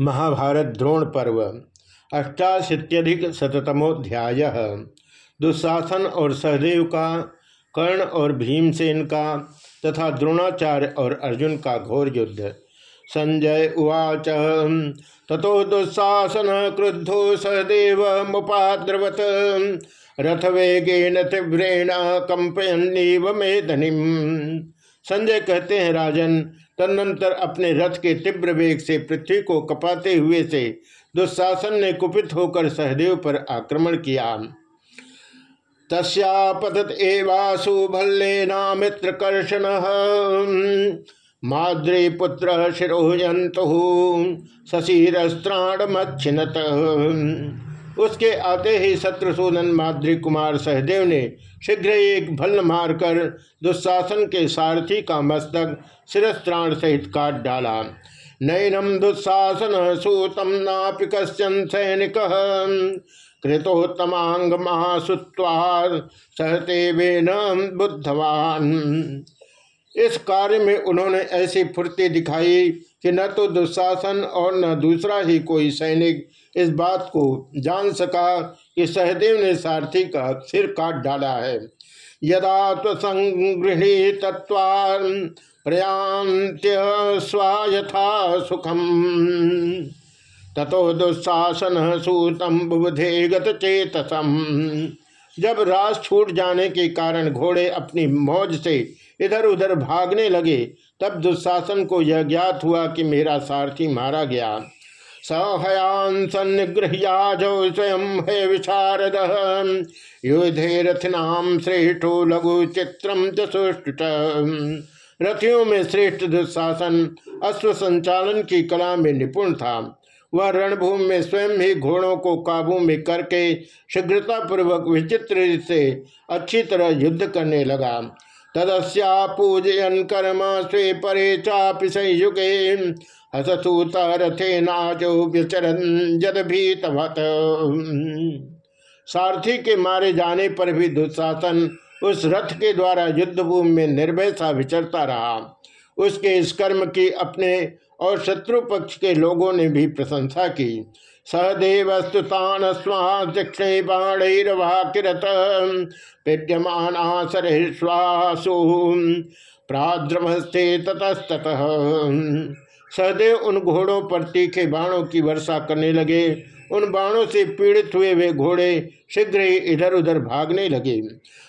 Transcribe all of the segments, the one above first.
महाभारत द्रोण पर्व, अष्टाशीत्यधिक शतमोध्याय दुशासन और सहदेव का, कर्ण और भीमसेन का, तथा द्रोणाचार्य और अर्जुन का घोर युद्ध। संजय उवाच, ततो दुशासन क्रुद्धो सहदेव मुपाद्रवत। रथ वेगेन तीव्रेण कंपयन्नीव मेदनिम। संजय कहते हैं राजन, तदनंतर अपने रथ के तीव्र वेग से पृथ्वी को कपाते हुए से दुशासन ने कुपित होकर सहदेव पर आक्रमण किया। तस्पतत एवासु भल्लेना मित्रकर्षण माद्री पुत्र शिरोयंतु मच्छिनत। उसके आते ही शत्रुसूदन माद्री कुमार सहदेव ने शीघ्र एक भल्ल मारकर दुशासन के सारथी का मस्तक शिरस्त्राण सहित काट डाला। नैनम दुशासन सूतम नापि कश्चन सैनिक। कृतोत्तमांग महासुत्वार सहते वेन बुद्धवान। इस कार्य में उन्होंने ऐसी फुर्ती दिखाई कि न तो दुशासन और न दूसरा ही कोई सैनिक इस बात को जान सका कि सहदेव ने सारथी का सिर काट डाला है। यदा तो तत्वान प्रयांत्य स्वायथा सुखम। ततो दुशासन सूतम बुधे गत चेतसम। जब रास छूट जाने के कारण घोड़े अपनी मौज से इधर उधर भागने लगे। तब दुशासन को यह ज्ञात हुआ कि मेरा सारथी मारा गया। सहयान सन्निगृहयाजो स्वयं है विशारद। युधे श्रेष्ठो लघु चित्रम चुष्ट रथियों में श्रेष्ठ दुशासन अश्व संचालन की कला में निपुण था। वह रणभूमि में स्वयं ही घोड़ों को काबू में करके शीघ्रता पूर्वक विचित्र से अच्छी तरह युद्ध करने लगा। तदस्या पूजयन कर्म स्वे परे चापि संयुगे। हससूत रथे नाचो व्यचरन जद भीतवत सारथी के मारे जाने पर भी दुशासन उस रथ के द्वारा युद्ध भूमि में निर्भय सा विचरता रहा। उसके इस कर्म की अपने और शत्रु पक्ष के लोगों ने भी प्रशंसा की। सहदेव स्तुतान स्वाक्षे बाणरवाकिरत पेट्यमानासु प्राद्रमस्ते ततस्तत। सहदेव उन घोड़ों पर तीखे बाणों की वर्षा करने लगे। उन बाणों से पीड़ित हुए वे घोड़े शीघ्र ही इधर उधर भागने लगे।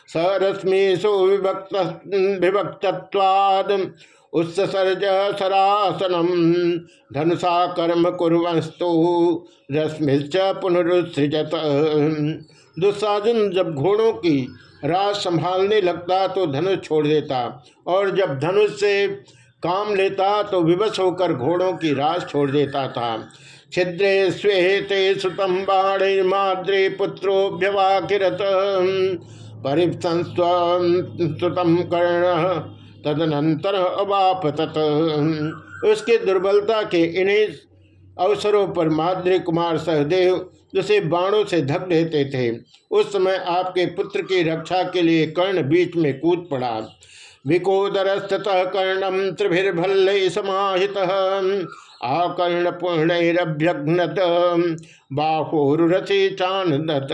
सरश्मिशो विभक्त विभक्तवाद उत्सर्ज सरासनम। धनुषा कर्म कुरस्तु रश्मिश्च पुनरुत्सृजत। दुस्साधन जब घोड़ों की राज संभालने लगता तो धनुष छोड़ देता, और जब धनुष से काम लेता तो विवश होकर घोड़ों की राज छोड़ देता था। छिद्रे स्वेते सुतम बाणिर्माद्रे पुत्रोभ्यवाकिरत परिसंस्तम कर्ण। तदनंतर अवापत उसके दुर्बलता के इन्हीं अवसरों पर माद्री कुमार सहदेव, जिसे बाणों से धक देते थे, उस समय आपके पुत्र की रक्षा के लिए कर्ण बीच में कूद पड़ा। विकोदरस्तः कर्णम त्रिभिर्भल्ल समाहित। आकर्ण पूर्णरभ्यघ्नत बाहुरथी चानत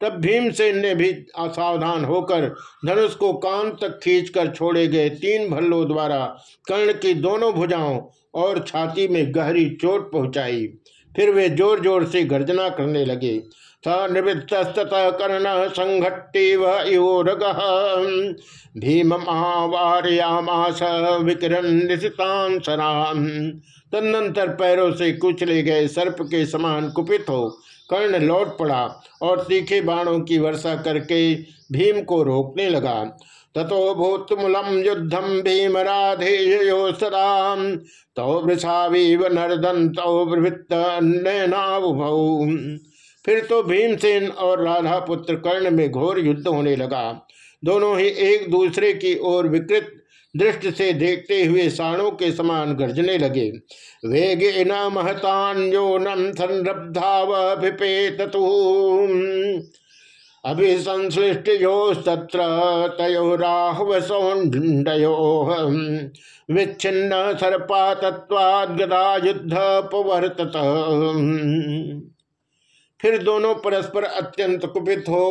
तब भीमसेन ने भी असावधान होकर धनुष को कान तक खींचकर छोड़े गए तीन भल्लों द्वारा कर्ण की दोनों भुजाओं और छाती में गहरी चोट पहुंचाई। फिर वे ज़ोर ज़ोर से गर्जना करने लगे। कर्ण संघट्टीव योरग भीम महावारयामास विकिरण निशितान तदनंतर पैरों से कुचले गए सर्प के समान कुपित हो कर्ण लौट पड़ा और तीखे बाणों की वर्षा करके भीम को रोकने लगा। ततो भूतमूलम युद्धम भीम राधेयो सदा तौ वृषावीव नर्दन तौ प्रवृत्त फिर तो भीमसेन और राधा पुत्र कर्ण में घोर युद्ध होने लगा। दोनों ही एक दूसरे की ओर विकृत दृष्टि से देखते हुए साणों के समान गर्जने लगे। वेगे न महतान्योनम संरब्धाविपेतु अभिसंश्लिष्टयोस्तत्र तयोराहवसौंडयो विच्छिन्न सर्पा तत्वाद गदा युद्ध पवर्तत फिर दोनों परस्पर अत्यंत कुपित हो,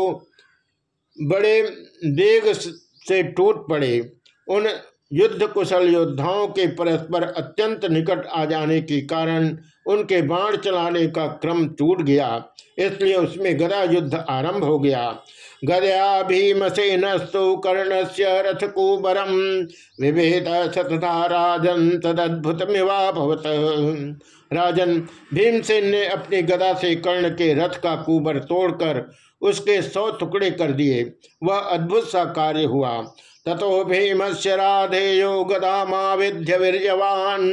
बड़े देग से टूट पड़े। उन युद्ध कुशल योद्धाओं के परस्पर अत्यंत निकट आ जाने के कारण उनके बाण चलाने का क्रम टूट गया। इसलिए उसमें गदा युद्ध आरंभ हो गया। गदया भीमसेनस्तु कर्ण से रथ कुबरम विभेद सतता राजन तदद्भुत भवत। राजन भीमसेन ने अपनी गदा से कर्ण के रथ का कुबर तोड़कर उसके सौ टुकड़े कर दिए। वह अद्भुत सा कार्य हुआ। ततो भीम से राधेयो गदामाविध्य वीरवान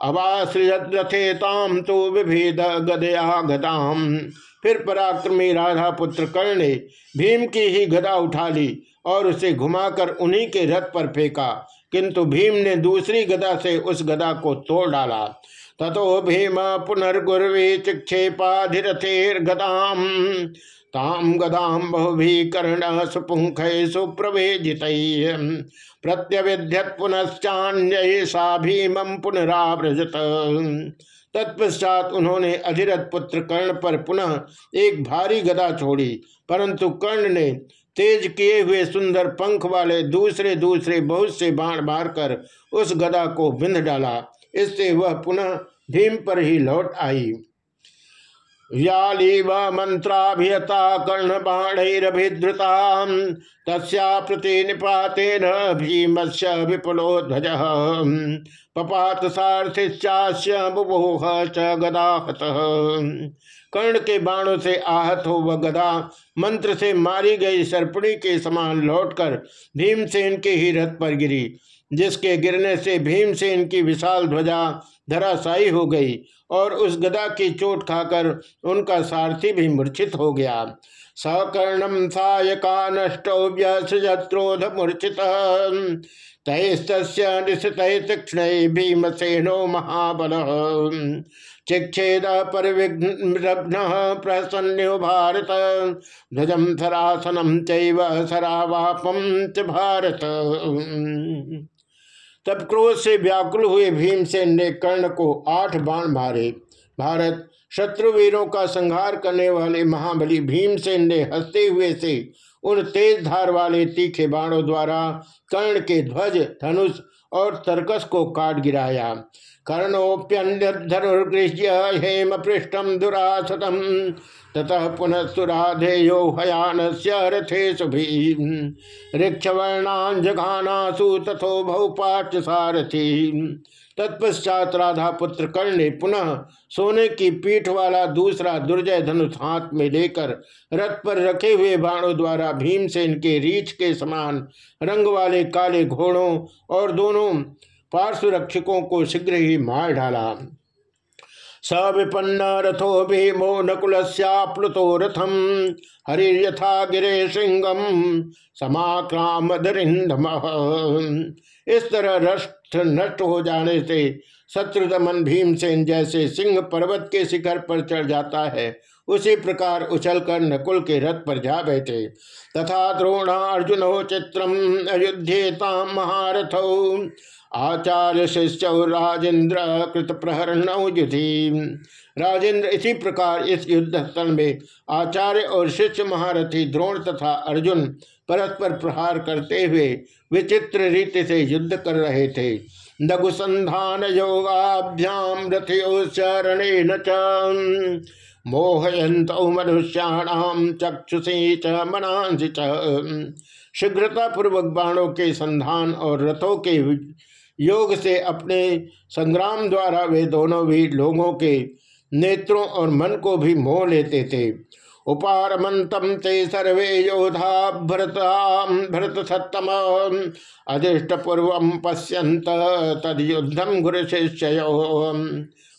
अवाश्रथे ताम तो विभेद गदया गदाम फिर पराक्रमी राधा पुत्र कर्ण भीम की ही गदा उठा ली और उसे घुमाकर उन्हीं के रथ पर फेंका। किंतु भीम ने दूसरी गदा से उस गदा को तोड़ डाला। ततो भीम पुनर्गुर्वे चिक्षेपाधिरथेर गदाम ताम गदाम बहुभी कर्ण सुपुंख सुप्रवेजित प्रत्यविध्यत पुनश्चान्य सा भीमं पुनराव्रजत तत्पश्चात उन्होंने अधिरथ पुत्र कर्ण पर पुनः एक भारी गदा छोड़ी, परंतु कर्ण ने तेज किए हुए सुंदर पंख वाले दूसरे दूसरे बहुत से बाण मारकर उस गदा को बिंध डाला। इससे वह पुनः भीम पर ही लौट आई। व्यालीव मंत्राभियता कर्ण बाणरभिधृता तस्या प्रति निपातेन भीमस्य विपुलोध्वज। पपात सारथिश्चास्य बुभोह च गदाहत। कर्ण के बाणों से आहत हो वह गदा मंत्र से मारी गई सर्पणी के समान लौटकर भीमसेन के ही रथ पर गिरी, जिसके गिरने से भीमसेन की विशाल ध्वजा धराशायी हो गई और उस गदा की चोट खाकर उनका सारथी भी मूर्छित हो गया। सकर्णम सायका नष्टो व्यसत्रोध मूर्छित तैस्त तीक्षण भीमसेनो महाबल। चिक्षेद परिविघ्न प्रसन्न भारत। ध्वजम सरासनम चैव च भारत। तब क्रोध से व्याकुल हुए भीमसेन ने कर्ण को आठ बाण मारे। भारत, शत्रुवीरों का संहार करने वाले महाबली भीमसेन ने हँसते हुए से उन तेज धार वाले तीखे बाणों द्वारा कर्ण के ध्वज, धनुष और तर्कस को काट गिराया। कर्णोप्यन्यधनुर्गृह्य हेम पृष्ठम दुरासतम। ततः पुनः सुराधेयो हयान से रथे सुभी ऋक्षवर्णांजघानासु तथो बहुपाठ सारथी तत्पश्चात राधा पुत्र कर्ण ने पुनः सोने की पीठ वाला दूसरा दुर्जय धनुष हाथ में लेकर रथ पर रखे हुए बाणों द्वारा भीमसेन के रीछ के समान रंग वाले काले घोड़ों और दोनों पार्श्व रक्षकों को शीघ्र ही मार डाला। स विपन्न रथो भीमो नकुलस्याप्लुतो रथम हरिर्यथा गिरे सिंगम समाक्रामदरिंदम। इस तरह रष्ट नष्ट हो जाने से शत्रुदमन भीमसेन जैसे सिंह पर्वत के शिखर पर चढ़ जाता है उसी प्रकार उछलकर नकुल के रथ पर जा बैठे तथा द्रोणा अर्जुन चित्रम अयोध्येता महारथ। आचार्य शिष्य राजेंद्र कृत प्रहरण युधि। राजेंद्र इसी प्रकार इस युद्ध स्थल में आचार्य और शिष्य महारथी द्रोण तथा अर्जुन परस्पर प्रहार करते हुए विचित्र रीति से युद्ध कर रहे थे। लघुसंधान योगाभ्याम रथयोचरणे न मोहयंत मनुष्याणाम चक्षुषी च, मनांसी च। बाणों के संधान और रथों के योग से अपने संग्राम द्वारा वे दोनों भी लोगों के नेत्रों और मन को भी मोह लेते थे। उपारमंतम ते सर्वे योधा भरता, भरत सत्तम। अदृष्ट पूर्व पश्यंत तद युद्धम गुरु शिष्य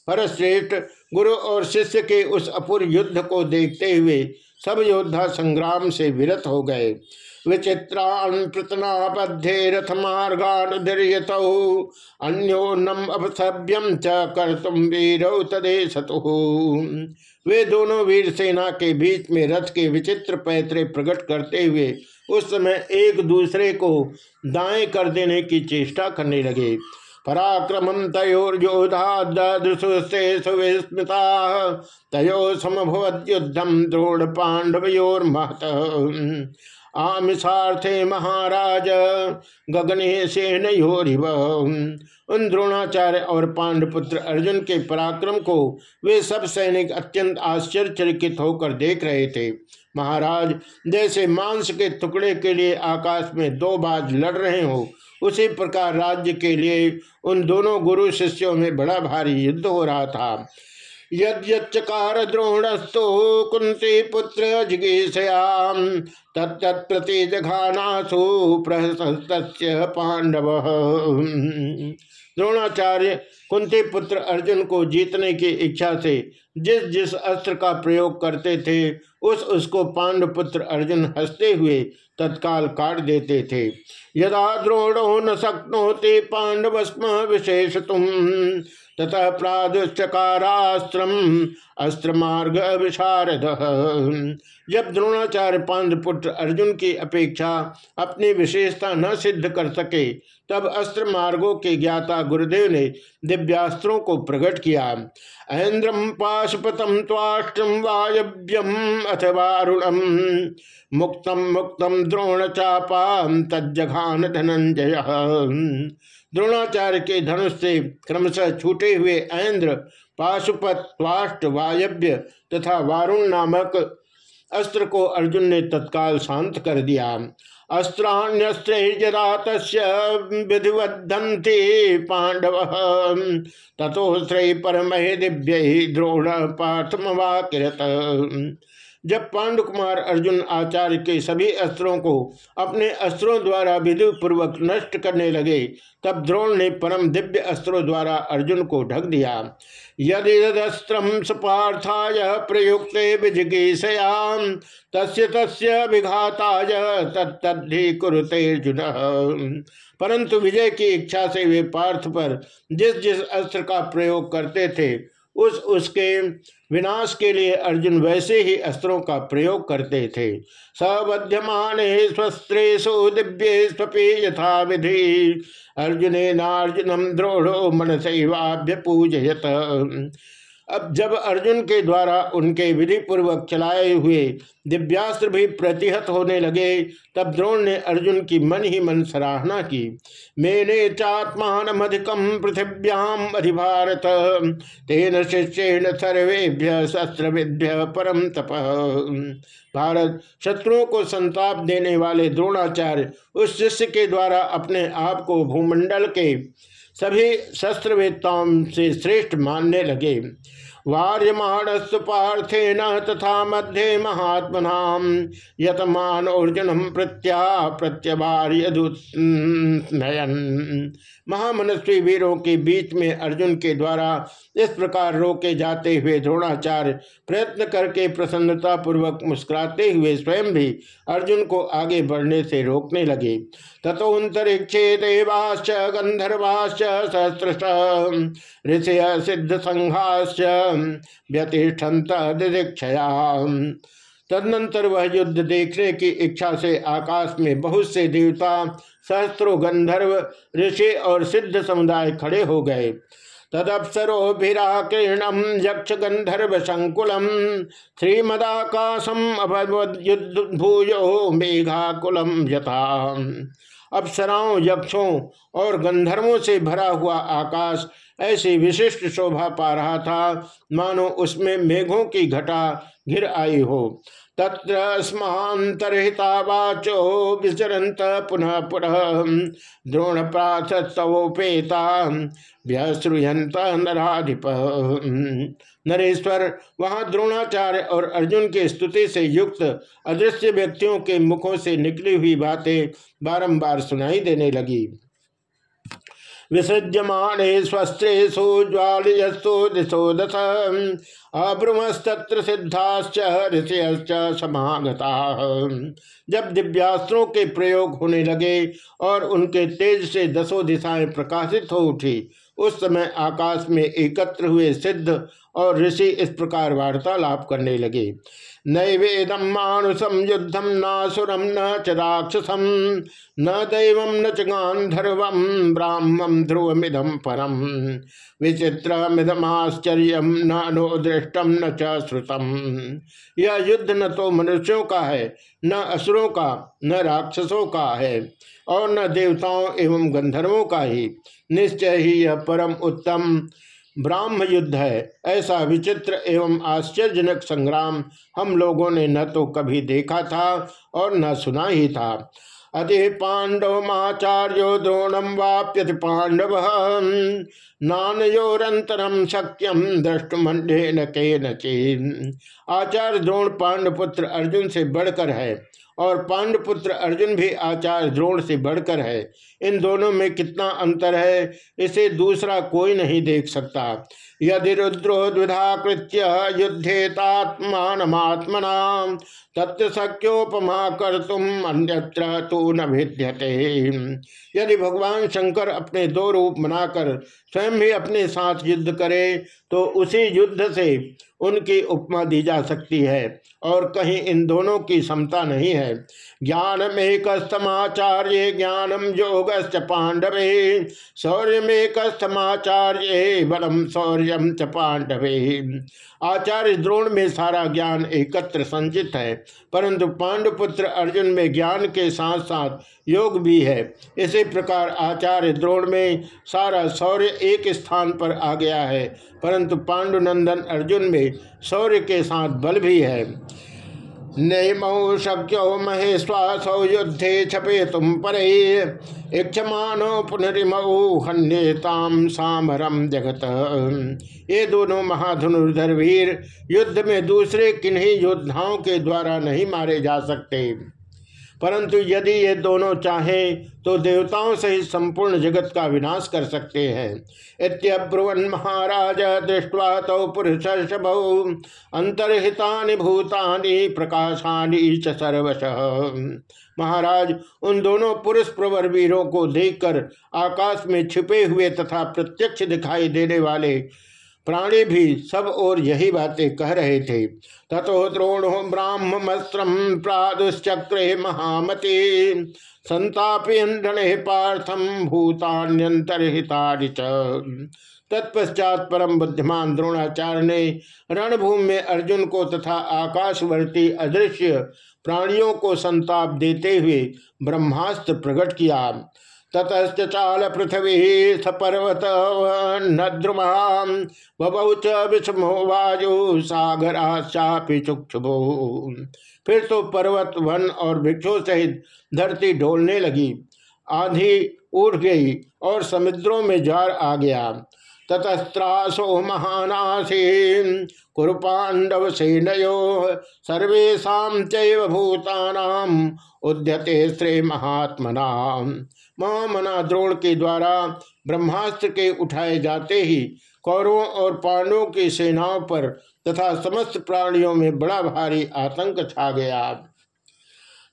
परश्रेष्ठ गुरु और शिष्य के उस अपूर्व युद्ध को देखते हुए सब योद्धा संग्राम से विरत हो गए। विचित्रान पृतनापध्ये रथ अन्योन्नम अपसभ्यम च कर तुम वीरौ वे दोनों वीर सेना के बीच में रथ के विचित्र पैतरे प्रकट करते हुए उस समय एक दूसरे को दाएँ कर देने की चेष्टा करने लगे। पराक्रमं तयोर्योधादृशुस्ते सुविस्मृता तयो समभवद्युद्धम द्रोण पांडवयोर्महत आमिषार्थे महाराज गगने सेन योरिव उन द्रोणाचार्य और पांडपुत्र अर्जुन के पराक्रम को वे सब सैनिक अत्यंत आश्चर्यचकित होकर देख रहे थे। महाराज, जैसे मांस के टुकड़े के लिए आकाश में दो बाज लड़ रहे हो, उसी प्रकार राज्य के लिए उन दोनों गुरु शिष्यों में बड़ा भारी युद्ध हो रहा था। यद्यकार द्रोणस्तु कुंती पुत्र जिगीषयाम तत्प्रति जघानासु प्रहस्त पांडव। द्रोणाचार्य कुंती पुत्र अर्जुन को जीतने की इच्छा से जिस जिस अस्त्र का प्रयोग करते थे, उस उसको पांडुपुत्र अर्जुन हँसते हुए तत्काल काट देते थे। यदा द्रोणो न शक्नोति पांडवस्म विशेष तुम ततः प्रादुश्चकारास्त्रम अस्त्र मार्ग विशारद। जब द्रोणाचार्य पांडपुत्र अर्जुन की अपेक्षा अपनी विशेषता न सिद्ध कर सके, तब अस्त्र मार्गों के ज्ञाता गुरुदेव ने दिव्यास्त्रों को प्रकट किया। ऐन्द्रम पाशुपतम त्वाष्टम वायव्यम अथवा अरुणम मुक्तम मुक्तम द्रोण चापा तज्जघान धनंजय द्रोणाचार्य के धनुष से क्रमशः छूटे हुए ऐन्द्र पाशुपत वायव्य तथा वारुण नामक अस्त्र को अर्जुन ने तत्काल शांत कर दिया। तस्य विधिवद्धन्ति पांडव। तथोस्त्रै परमहे दिव्य द्रोण जब पांडु कुमार अर्जुन आचार्य के सभी अस्त्रों को अपने अस्त्रों द्वारा विधि पूर्वक नष्ट करने लगे, तब द्रोण ने परम दिव्य अस्त्रों द्वारा अर्जुन को ढक दिया। यदि तदस्त्रम प्रयुक्त विजिगीषयाम, तस्य तस्य विघाताय तत्तद्धि कुरुते अर्जुन। परंतु विजय की इच्छा से वे पार्थ पर जिस जिस अस्त्र का प्रयोग करते थे उस उसके विनाश के लिए अर्जुन वैसे ही अस्त्रों का प्रयोग करते थे। सबध्यमान स्वस्त्रेशु दिव्य स्वपे यथा विधि अर्जुन नार्जुनम द्रोढ़ो मन सैवाभ्य पूजयत अब जब अर्जुन के द्वारा उनके विधि पूर्वक चलाए हुए दिव्यास्त्र भी प्रतिहत होने लगे, तब द्रोण ने अर्जुन की मन ही मन सराहना की। मेने चात्मान अधिकम पृथिव्याम अधिभारत, तेन शिष्येण सर्वेभ्य शस्त्र परम तप। भारत, शत्रुओं को संताप देने वाले द्रोणाचार्य उस शिष्य के द्वारा अपने आप को भूमंडल के सभी शस्त्रवेत्ताओं से श्रेष्ठ मानने लगे। वार्यमाणस्तु पार्थेन तथा मध्य महात्मना यतमान अर्जुन प्रत्या प्रत्यवार्यन महामनस्वी वीरों के बीच में अर्जुन के द्वारा इस प्रकार रोके जाते हुए द्रोणाचार्य प्रयत्न करके प्रसन्नता पूर्वक मुस्कुराते हुए स्वयं भी अर्जुन को आगे बढ़ने से रोकने लगे। तथोन्तरिक्षे देवाश्च गंधर्वाश्च सहस्रश ऋषय सिद्ध संघाश्च व्यतिष्ठन्त दिदीक्षया। तदनंतर वह युद्ध देखने की इच्छा से आकाश में बहुत से देवता सहस्त्रों गंधर्व ऋषि और सिद्ध समुदाय खड़े हो गए। तदप्सरोभिराकीर्णम यक्ष गंधर्व संकुलम श्रीमदाकाशम भूयो मेघाकुलम यथा। अप्सराओं, यक्षों और गंधर्वों से भरा हुआ आकाश ऐसी विशिष्ट शोभा पा रहा था। मानो उसमें मेघों की घटा घिर आई हो। तत्र स्मांतरहिता वाचो विचरंत पुनः पुनः द्रोण प्राथस्तवोपेता व्यश्रुयंत नराधिप। नरेश्वर, वहाँ द्रोणाचार्य और अर्जुन के स्तुति से युक्त अदृश्य व्यक्तियों के मुखों से निकली हुई बातें बारंबार सुनाई देने लगी। विसृज्यमाणे स्वस्त्रेषु ज्वालयस्तु दिशो दश अब्रुमस्तत्र सिद्धाश्च ऋषयश्च समागता। जब दिव्यास्त्रों के प्रयोग होने लगे और उनके तेज से दसों दिशाएँ प्रकाशित हो उठी, उस समय आकाश में एकत्र हुए सिद्ध और ऋषि इस प्रकार वार्तालाप करने लगे। नैवेदम मानुषम युद्धम नासुरम न च राक्षसम न दैव न च गांधर्व ब्राह्मम ध्रुवमिदम परम। विचित्रमिदमाश्चर्य न दृष्टम न च श्रुतम। यह युद्ध न तो मनुष्यों का है, न असुरों का, न राक्षसों का है, और न देवताओं एवं गंधर्वों का ही। निश्चय ही यह परम उत्तम ब्राह्म युद्ध है। ऐसा विचित्र एवं आश्चर्यजनक संग्राम हम लोगों ने न तो कभी देखा था और न सुना ही था। अति पांडवमाचार्यो द्रोणम वाप्यति पांडव। नानयोरंतरम शक्यम दृष्टमंडे न के आचार्य द्रोण पांडपुत्र अर्जुन से बढ़कर है। और पांडपुत्र अर्जुन भी आचार्य द्रोण से बढ़कर है। इन दोनों में कितना अंतर है, इसे दूसरा कोई नहीं देख सकता। यदि रुद्रो द्विधा कृत्य युद्धेतात्मात्मना तत्सक्योपमा कर तुम अन्यत्र न भिद्यते। यदि भगवान शंकर अपने दो रूप बनाकर स्वयं भी अपने साथ युद्ध करे तो उसी युद्ध से उनकी उपमा दी जा सकती है। और कहीं इन दोनों की समता नहीं है। ज्ञान में कस्तमाचार्य ज्ञानम योगश्च पांडवे। शौर्य में कस्तमाचार्य बलम शौर्यम च पांडवे। आचार्य द्रोण में सारा ज्ञान एकत्र संचित है, परंतु पांडुपुत्र अर्जुन में ज्ञान के साथ साथ योग भी है। इसी प्रकार आचार्य द्रोण में सारा शौर्य एक स्थान पर आ गया है, परंतु पांडुनंदन अर्जुन में शौर्य के साथ बल भी है। नैमौ शक्यो महेश्वासौ युद्धे छपे तुम पर। इक्षमानो पुनरिमऊ हन्यताम सामरम जगत। ये दोनों महाधनुर्धर वीर युद्ध में दूसरे किन्हीं योद्धाओं के द्वारा नहीं मारे जा सकते। परंतु यदि ये दोनों चाहें तो देवताओं से ही संपूर्ण जगत का विनाश कर सकते हैं। इत्यब्रुवन महाराज दृष्टवा तौ पुरुष अंतर्हिता भूतानि प्रकाशानि च सर्वश। महाराज, उन दोनों पुरुष प्रवर वीरों को देखकर आकाश में छिपे हुए तथा प्रत्यक्ष दिखाई देने वाले प्राणी भी सब और यही बातें कह रहे थे। तथो द्रोणो ब्राह्मस्त्रम प्रादुश्चक्रे महामती। संतापयन पार्थम भूतान्यंतरहितानि तत्पश्चात परम बुद्धिमान द्रोणाचार्य ने रणभूमि में अर्जुन को तथा आकाशवर्ती अदृश्य प्राणियों को संताप देते हुए ब्रह्मास्त्र प्रकट किया। ततश्च चाल पृथ्वी पर्वत नद्रुमा च विषमो वायु सागराश्चापि चुक्षुभो। फिर तो पर्वत वन और वृक्षों सहित धरती ढोलने लगी। आधी उठ गई और समुद्रों में जार आ गया। ततस्त्रासो महानासी कुरुपांडव सेनयो सर्वेशा चैव भूतानाम उद्यते श्रे महात्मना महामना द्रोण के द्वारा ब्रह्मास्त्र के उठाए जाते ही कौरवों और पांडवों की सेनाओं पर तथा समस्त प्राणियों में बड़ा भारी आतंक छा गया।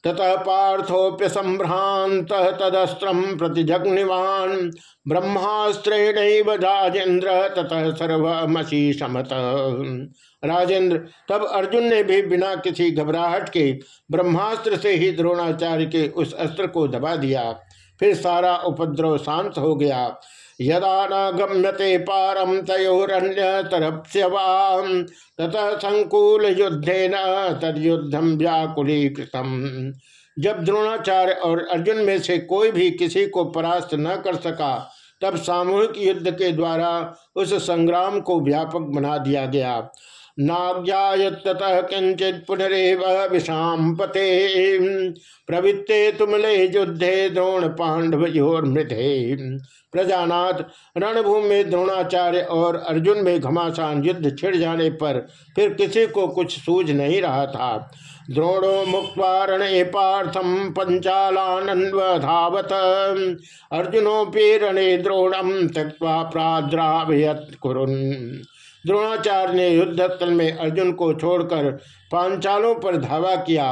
ततः पार्थोप्य संभ्रांत तदस्त्र प्रतिजग्निवान ब्रह्मास्त्रेण राजेन्द्र ततः सर्वमसी समत राजेंद्र तब अर्जुन ने भी बिना किसी घबराहट के ब्रह्मास्त्र से ही द्रोणाचार्य के उस अस्त्र को दबा दिया। फिर सारा उपद्रव शांत हो गया। यदा न गम्यते पारम तयोरन्य तरप्स्यवाम तथा संकुल युद्धे न तदयुद्धम व्याकुलीकृतम। जब द्रोणाचार्य और अर्जुन में से कोई भी किसी को परास्त न कर सका, तब सामूहिक युद्ध के द्वारा उस संग्राम को व्यापक बना दिया गया। नाज्ञातः किंचित पुनरव विषाम पते। प्रवृत्ते तुमले युद्धे द्रोण पांडव मृधे प्रजानाथ, रणभूमि में द्रोणाचार्य और अर्जुन में घमासान युद्ध छिड़ जाने पर फिर किसी को कुछ सूझ नहीं रहा था। द्रोणो मुक्वारणे पार्थम पंचालानन्वधावत अर्जुनोपि रणे द्रोणम त्यक्वा प्राद्राभयत कुरुन। द्रोणाचार्य ने युद्धस्थल में अर्जुन को छोड़कर पांचालों पर धावा किया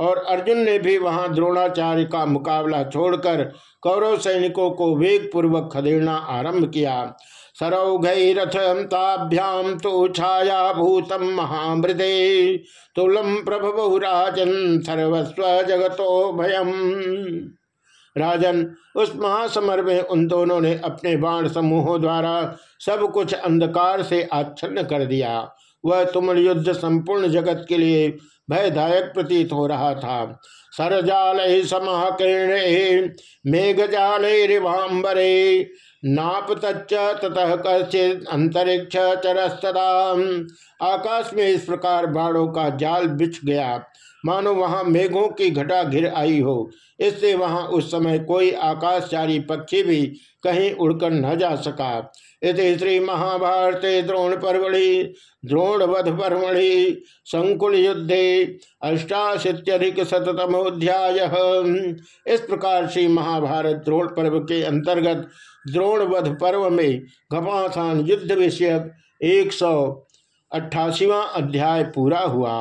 और अर्जुन ने भी वहाँ द्रोणाचार्य का मुकाबला छोड़कर कौरव सैनिकों को वेग पूर्वक खदेड़ना आरंभ किया। सरौघरथ ताभ्याम तो छाया भूतम महामृदे तुलम प्रभुराजन सर्वस्व जगतो भयम राजन, उस महासमर में उन दोनों ने अपने बाण समूहों द्वारा सब कुछ अंधकार से आच्छन्न कर दिया। वह तुमल युद्ध संपूर्ण जगत के लिए भयदायक प्रतीत हो रहा था। सरजाल समाकीर्ण मेघजाल रिवाम्बरे नाप तच ततः कश्चित अंतरिक्ष चरस्तदा। आकाश में इस प्रकार बाणों का जाल बिछ गया। मानो वहाँ मेघों की घटा घिर आई हो। इससे वहाँ उस समय कोई आकाशचारी पक्षी भी कहीं उड़कर न जा सका। इस श्री महाभारत द्रोण परवड़ी द्रोणवध परमढ़ि संकुल युद्धे अष्टाशीत्यधिक शतमोध्याय इस प्रकार श्री महाभारत द्रोण पर्व के अंतर्गत द्रोणवध पर्व में घपासान युद्ध विषयक एक सौ अट्ठासीवा अध्याय पूरा हुआ।